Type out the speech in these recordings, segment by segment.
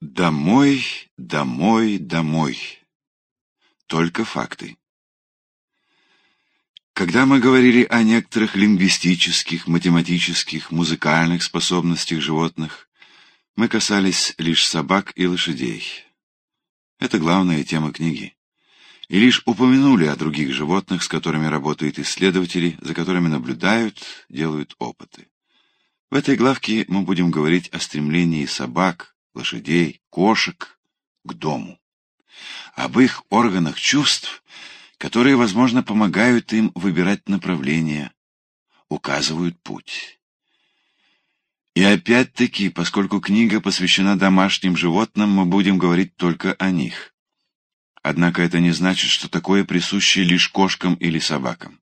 Домой, домой, домой. Только факты. Когда мы говорили о некоторых лингвистических, математических, музыкальных способностях животных, мы касались лишь собак и лошадей. Это главная тема книги. И лишь упомянули о других животных, с которыми работают исследователи, за которыми наблюдают, делают опыты. В этой главке мы будем говорить о стремлении собак, лошадей, кошек к дому, об их органах чувств, которые, возможно, помогают им выбирать направление, указывают путь. И опять-таки, поскольку книга посвящена домашним животным, мы будем говорить только о них. Однако это не значит, что такое присуще лишь кошкам или собакам.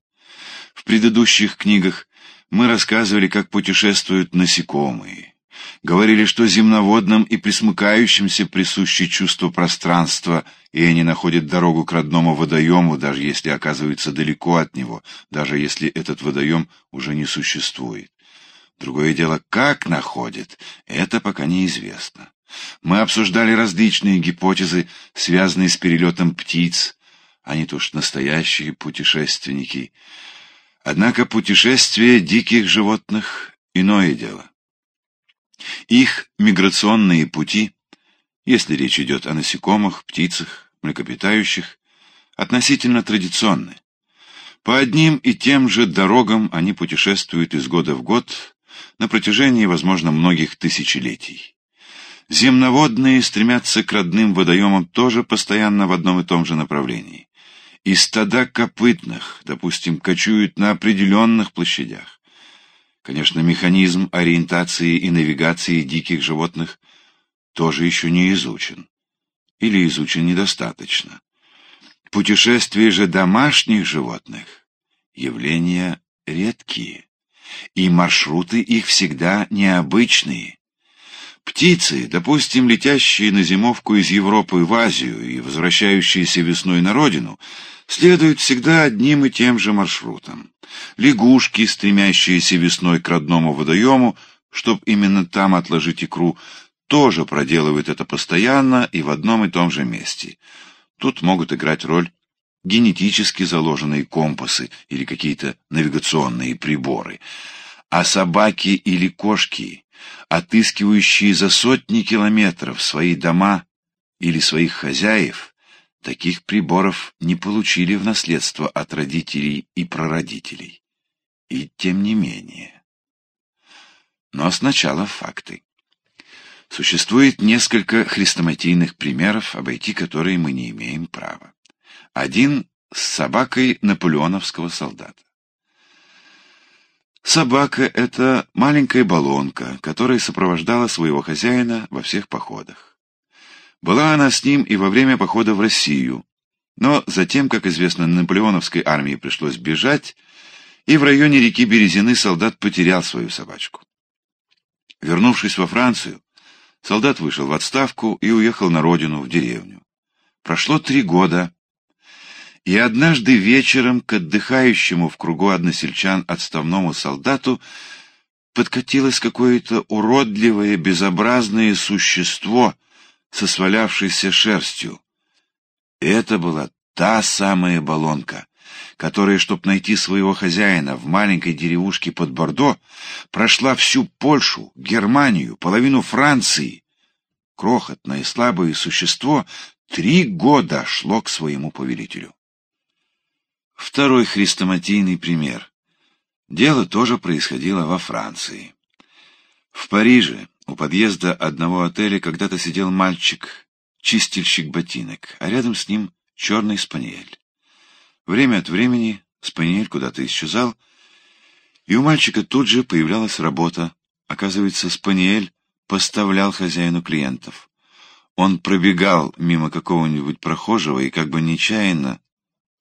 В предыдущих книгах мы рассказывали, как путешествуют насекомые, говорили, что земноводным и присмыкающимся присуще чувство пространства, и они находят дорогу к родному водоему, даже если оказываются далеко от него, даже если этот водоем уже не существует. Другое дело, как находят, это пока неизвестно. Мы обсуждали различные гипотезы, связанные с перелетом птиц. Они-то уж настоящие путешественники. Однако путешествие диких животных — иное дело. Их миграционные пути, если речь идет о насекомых, птицах, млекопитающих, относительно традиционны. По одним и тем же дорогам они путешествуют из года в год на протяжении, возможно, многих тысячелетий. Земноводные стремятся к родным водоемам тоже постоянно в одном и том же направлении. И стада копытных, допустим, кочуют на определенных площадях. Конечно, механизм ориентации и навигации диких животных тоже еще не изучен. Или изучен недостаточно. Путешествия же домашних животных — явления редкие, и маршруты их всегда необычные. Птицы, допустим, летящие на зимовку из Европы в Азию и возвращающиеся весной на родину, следуют всегда одним и тем же маршрутом. Лягушки, стремящиеся весной к родному водоему, чтобы именно там отложить икру, тоже проделывают это постоянно и в одном и том же месте. Тут могут играть роль генетически заложенные компасы или какие-то навигационные приборы. А собаки или кошки, отыскивающие за сотни километров свои дома или своих хозяев, таких приборов не получили в наследство от родителей и прародителей. И тем не менее. Но сначала факты. Существует несколько хрестоматийных примеров, обойти которые мы не имеем права. Один с собакой наполеоновского солдата. Собака — это маленькая баллонка, которая сопровождала своего хозяина во всех походах. Была она с ним и во время похода в Россию, но затем, как известно, наполеоновской армии пришлось бежать, и в районе реки Березины солдат потерял свою собачку. Вернувшись во Францию, солдат вышел в отставку и уехал на родину, в деревню. Прошло три года, и однажды вечером к отдыхающему в кругу односельчан отставному солдату подкатилось какое-то уродливое, безобразное существо — со свалявшейся шерстью. Это была та самая баллонка, которая, чтобы найти своего хозяина в маленькой деревушке под Бордо, прошла всю Польшу, Германию, половину Франции. Крохотное слабое существо три года шло к своему повелителю. Второй хрестоматийный пример. Дело тоже происходило во Франции. В Париже у подъезда одного отеля когда-то сидел мальчик, чистильщик ботинок, а рядом с ним черный спаниель. Время от времени спаниель куда-то исчезал, и у мальчика тут же появлялась работа. Оказывается, спаниель поставлял хозяину клиентов. Он пробегал мимо какого-нибудь прохожего и как бы нечаянно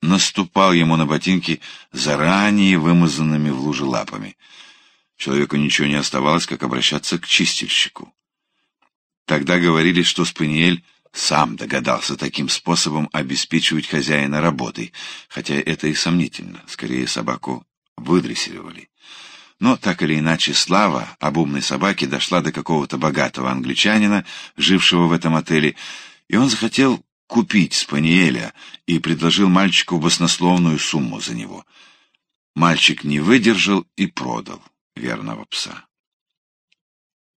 наступал ему на ботинки заранее вымазанными в луже лапами — Человеку ничего не оставалось, как обращаться к чистильщику. Тогда говорили, что Спаниель сам догадался таким способом обеспечивать хозяина работой, хотя это и сомнительно, скорее собаку выдрессировали. Но так или иначе слава об умной собаке дошла до какого-то богатого англичанина, жившего в этом отеле, и он захотел купить Спаниеля и предложил мальчику баснословную сумму за него. Мальчик не выдержал и продал верного пса.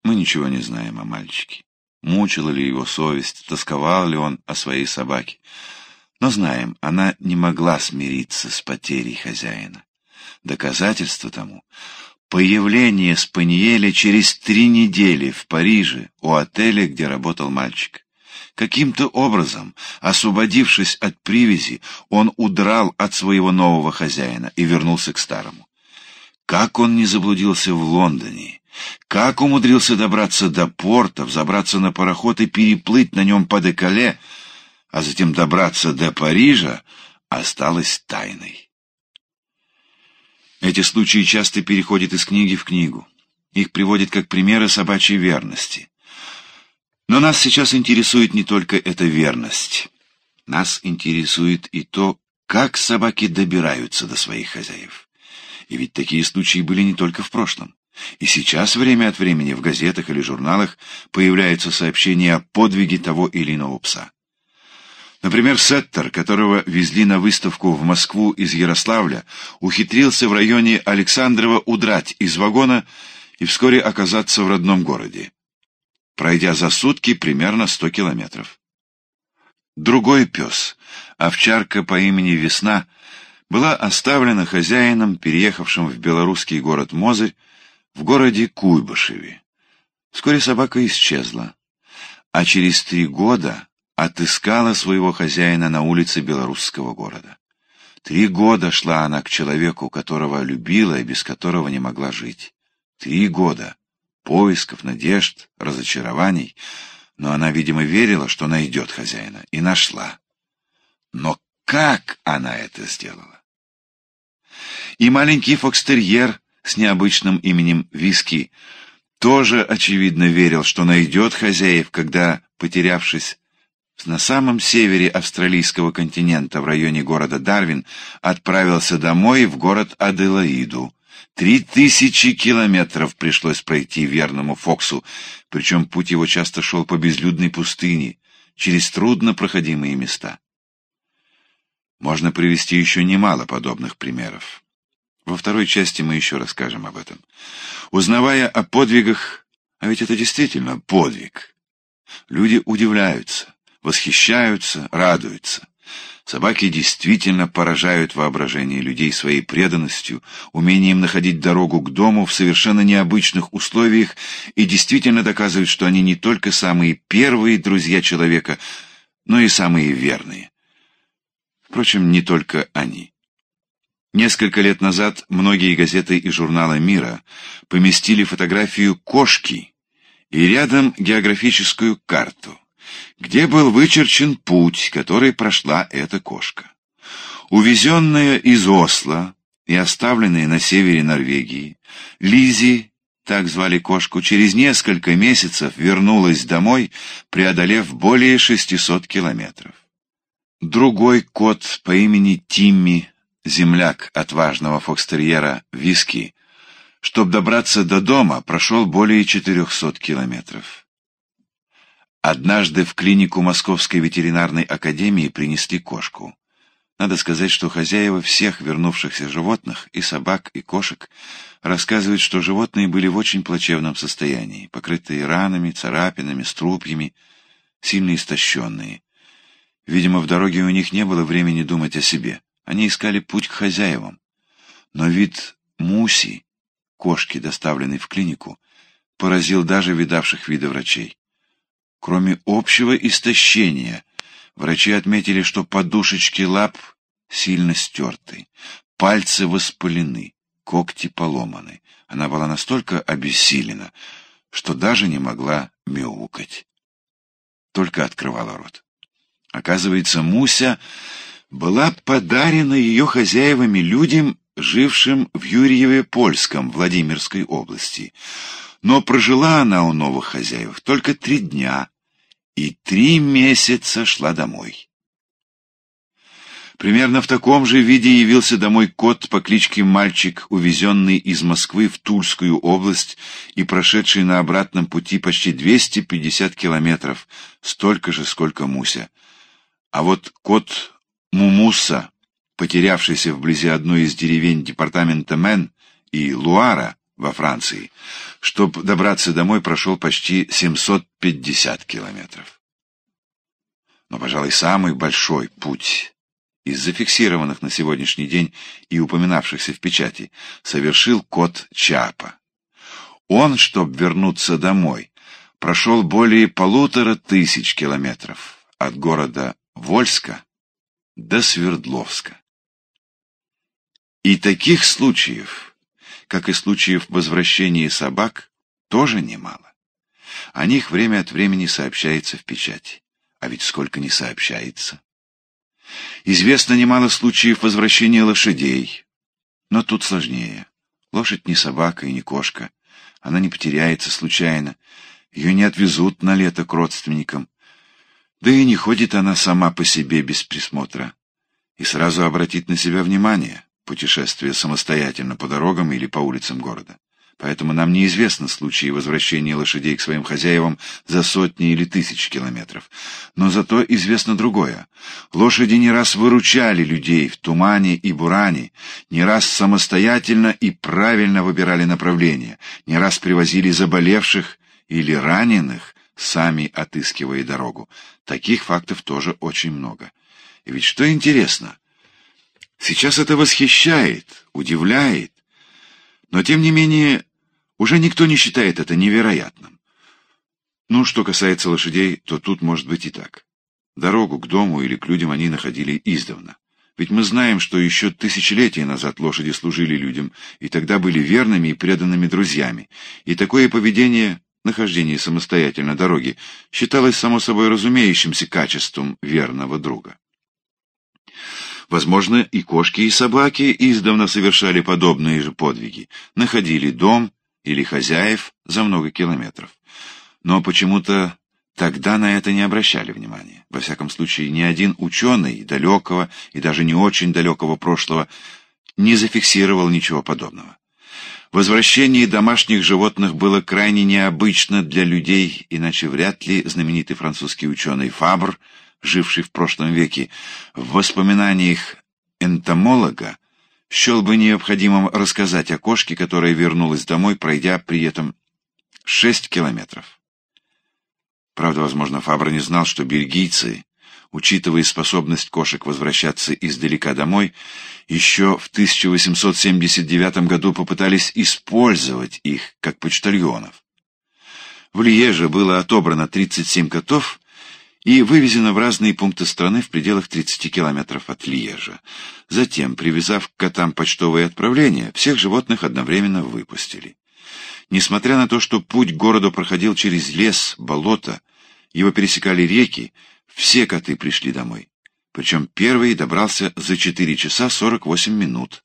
Мы ничего не знаем о мальчике. Мучила ли его совесть, тосковал ли он о своей собаке. Но знаем, она не могла смириться с потерей хозяина. Доказательство тому — появление Спаниеля через три недели в Париже у отеля, где работал мальчик. Каким-то образом, освободившись от привязи, он удрал от своего нового хозяина и вернулся к старому. Как он не заблудился в Лондоне, как умудрился добраться до порта, взобраться на пароход и переплыть на нем по Декале, а затем добраться до Парижа, осталось тайной. Эти случаи часто переходят из книги в книгу. Их приводят как примеры собачьей верности. Но нас сейчас интересует не только эта верность. Нас интересует и то, как собаки добираются до своих хозяев. И ведь такие случаи были не только в прошлом. И сейчас время от времени в газетах или журналах появляются сообщения о подвиге того или иного пса. Например, Сеттер, которого везли на выставку в Москву из Ярославля, ухитрился в районе Александрова удрать из вагона и вскоре оказаться в родном городе, пройдя за сутки примерно 100 километров. Другой пес, овчарка по имени Весна, была оставлена хозяином, переехавшим в белорусский город Мозырь, в городе Куйбышеве. Вскоре собака исчезла, а через три года отыскала своего хозяина на улице белорусского города. Три года шла она к человеку, которого любила и без которого не могла жить. Три года поисков, надежд, разочарований, но она, видимо, верила, что найдет хозяина, и нашла. Но как она это сделала? И маленький фокстерьер с необычным именем Виски тоже, очевидно, верил, что найдет хозяев, когда, потерявшись на самом севере австралийского континента, в районе города Дарвин, отправился домой в город Аделаиду. Три тысячи километров пришлось пройти верному Фоксу, причем путь его часто шел по безлюдной пустыне, через труднопроходимые места. Можно привести еще немало подобных примеров. Во второй части мы еще расскажем об этом. Узнавая о подвигах, а ведь это действительно подвиг, люди удивляются, восхищаются, радуются. Собаки действительно поражают воображение людей своей преданностью, умением находить дорогу к дому в совершенно необычных условиях и действительно доказывают, что они не только самые первые друзья человека, но и самые верные. Впрочем, не только они. Несколько лет назад многие газеты и журналы мира поместили фотографию кошки и рядом географическую карту где был вычерчен путь, который прошла эта кошка. Увезенная из Осло и оставленная на севере Норвегии, Лизи, так звали кошку, через несколько месяцев вернулась домой, преодолев более 600 километров. Другой кот по имени Тимми, земляк отважного фокстерьера Виски, чтобы добраться до дома, прошел более 400 километров. Однажды в клинику Московской ветеринарной академии принесли кошку. Надо сказать, что хозяева всех вернувшихся животных, и собак, и кошек, рассказывают, что животные были в очень плачевном состоянии, покрытые ранами, царапинами, струпьями, сильно истощенные. Видимо, в дороге у них не было времени думать о себе. Они искали путь к хозяевам. Но вид Муси, кошки, доставленной в клинику, поразил даже видавших виды врачей. Кроме общего истощения, врачи отметили, что подушечки лап сильно стерты, пальцы воспалены, когти поломаны. Она была настолько обессилена, что даже не могла мяукать. Только открывала рот. Оказывается, Муся была подарена ее хозяевами людям, жившим в Юрьеве-Польском, Владимирской области. Но прожила она у новых хозяев только три дня и три месяца шла домой. Примерно в таком же виде явился домой кот по кличке Мальчик, увезенный из Москвы в Тульскую область и прошедший на обратном пути почти 250 километров, столько же, сколько Муся. А вот кот Мумуса, потерявшийся вблизи одной из деревень департамента Мен и Луара во Франции, чтобы добраться домой, прошел почти 750 километров. Но, пожалуй, самый большой путь из зафиксированных на сегодняшний день и упоминавшихся в печати, совершил кот Чапа. Он, чтобы вернуться домой, прошел более полутора тысяч километров от города Вольска до Свердловска. И таких случаев, как и случаев возвращения собак, тоже немало. О них время от времени сообщается в печати. А ведь сколько не сообщается. Известно немало случаев возвращения лошадей. Но тут сложнее. Лошадь не собака и не кошка. Она не потеряется случайно. Ее не отвезут на лето к родственникам. Да и не ходит она сама по себе без присмотра. И сразу обратит на себя внимание, путешествие самостоятельно по дорогам или по улицам города поэтому нам неизвестны случаи возвращения лошадей к своим хозяевам за сотни или тысячи километров. Но зато известно другое. Лошади не раз выручали людей в тумане и буране, не раз самостоятельно и правильно выбирали направление, не раз привозили заболевших или раненых, сами отыскивая дорогу. Таких фактов тоже очень много. И ведь что интересно, сейчас это восхищает, удивляет, но тем не менее уже никто не считает это невероятным. Ну, что касается лошадей, то тут может быть и так. Дорогу к дому или к людям они находили издавна. Ведь мы знаем, что еще тысячелетия назад лошади служили людям, и тогда были верными и преданными друзьями. И такое поведение, нахождение самостоятельно дороги, считалось само собой разумеющимся качеством верного друга. Возможно, и кошки, и собаки издавна совершали подобные же подвиги, находили дом или хозяев за много километров. Но почему-то тогда на это не обращали внимания. Во всяком случае, ни один ученый далекого и даже не очень далекого прошлого не зафиксировал ничего подобного. Возвращение домашних животных было крайне необычно для людей, иначе вряд ли знаменитый французский ученый Фабр, живший в прошлом веке, в воспоминаниях энтомолога счел бы необходимым рассказать о кошке, которая вернулась домой, пройдя при этом шесть километров. Правда, возможно, Фабр не знал, что бельгийцы, учитывая способность кошек возвращаться издалека домой, еще в 1879 году попытались использовать их как почтальонов. В Льеже было отобрано 37 котов, и вывезено в разные пункты страны в пределах 30 километров от Льежа. Затем, привязав к котам почтовые отправления, всех животных одновременно выпустили. Несмотря на то, что путь к городу проходил через лес, болото, его пересекали реки, все коты пришли домой. Причем первый добрался за 4 часа 48 минут,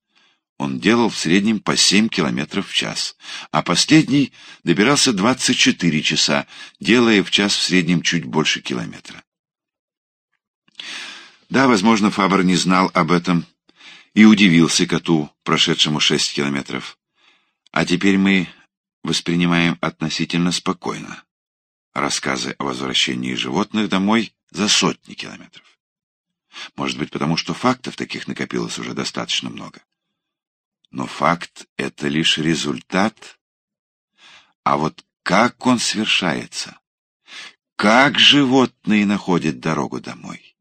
он делал в среднем по 7 километров в час, а последний добирался 24 часа, делая в час в среднем чуть больше километра. Да, возможно, Фабр не знал об этом и удивился коту, прошедшему 6 километров. А теперь мы воспринимаем относительно спокойно рассказы о возвращении животных домой за сотни километров. Может быть, потому что фактов таких накопилось уже достаточно много. Но факт — это лишь результат. А вот как он свершается? Как животные находят дорогу домой?